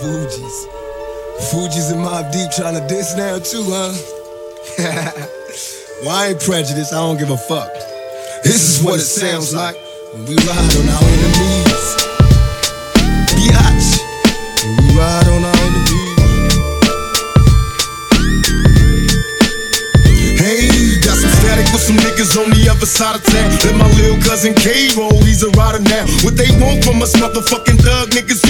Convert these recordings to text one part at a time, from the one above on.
Fugees. Fugees and Mobb Deep trying to diss now too, huh? well, I ain't prejudiced. I don't give a fuck. This is what it sounds like when we ride on our enemies. Biatch. When we ride on our enemies. Hey, got some static with some niggas on the other side of town. Let my little cousin K roll, he's a rider now. What they want from us, motherfucking thug niggas.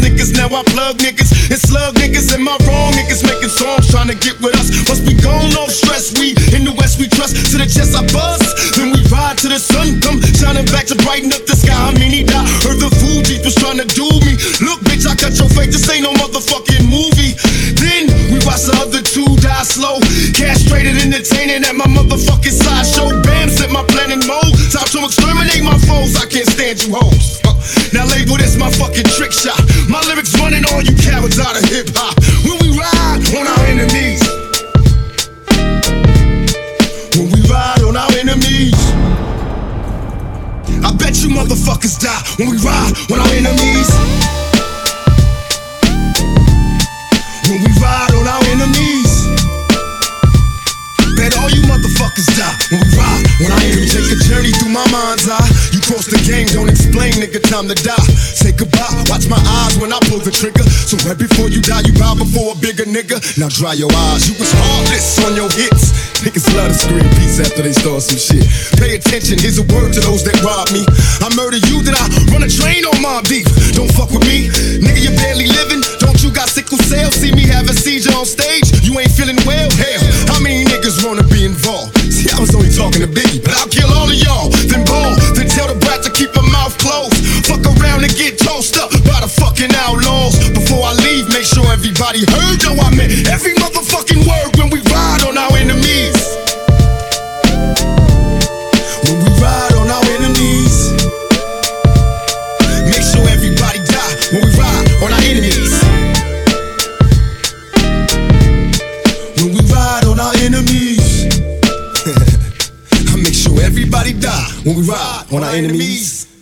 Niggas, now I plug niggas. And slug niggas, and my wrong niggas making songs trying to get with us. Must be gone off stress, we in the west we trust. To the chest I bust, then we ride to the sun come shining back to brighten up the sky. I mean, he died. Heard the Fugees was trying to do me. Look, bitch, I cut your face, this ain't no motherfucking movie. Then we watch the other two die slow. Castrated, entertaining at my motherfucking sideshow. Bam, my plan in mode. Time to exterminate my foes. I can't stand you hoes. Uh, Now label this my fucking trick shot. My lyrics running all you cowards out of hip hop. When we ride on our enemies. When we ride on our enemies. I bet you motherfuckers die when we ride on our enemies. When we ride on our enemies. All you motherfuckers die when we ride on our enemies. Take a journey through my mind's eye. You cross the game, don't explain, nigga, time to die. Say goodbye, watch my eyes when I pull the trigger. So right before you die, you bow before a bigger nigga. Now dry your eyes, you was heartless on your hits. Niggas love to scream peace after they start some shit. Pay attention, here's a word to those that rob me. I murder you, then I run a train on Mobb Deep. Everybody heard yo I meant every motherfucking word when we ride on our enemies. When we ride on our enemies. Make sure everybody die when we ride on our enemies. When we ride on our enemies. I make sure everybody die when we ride on our enemies.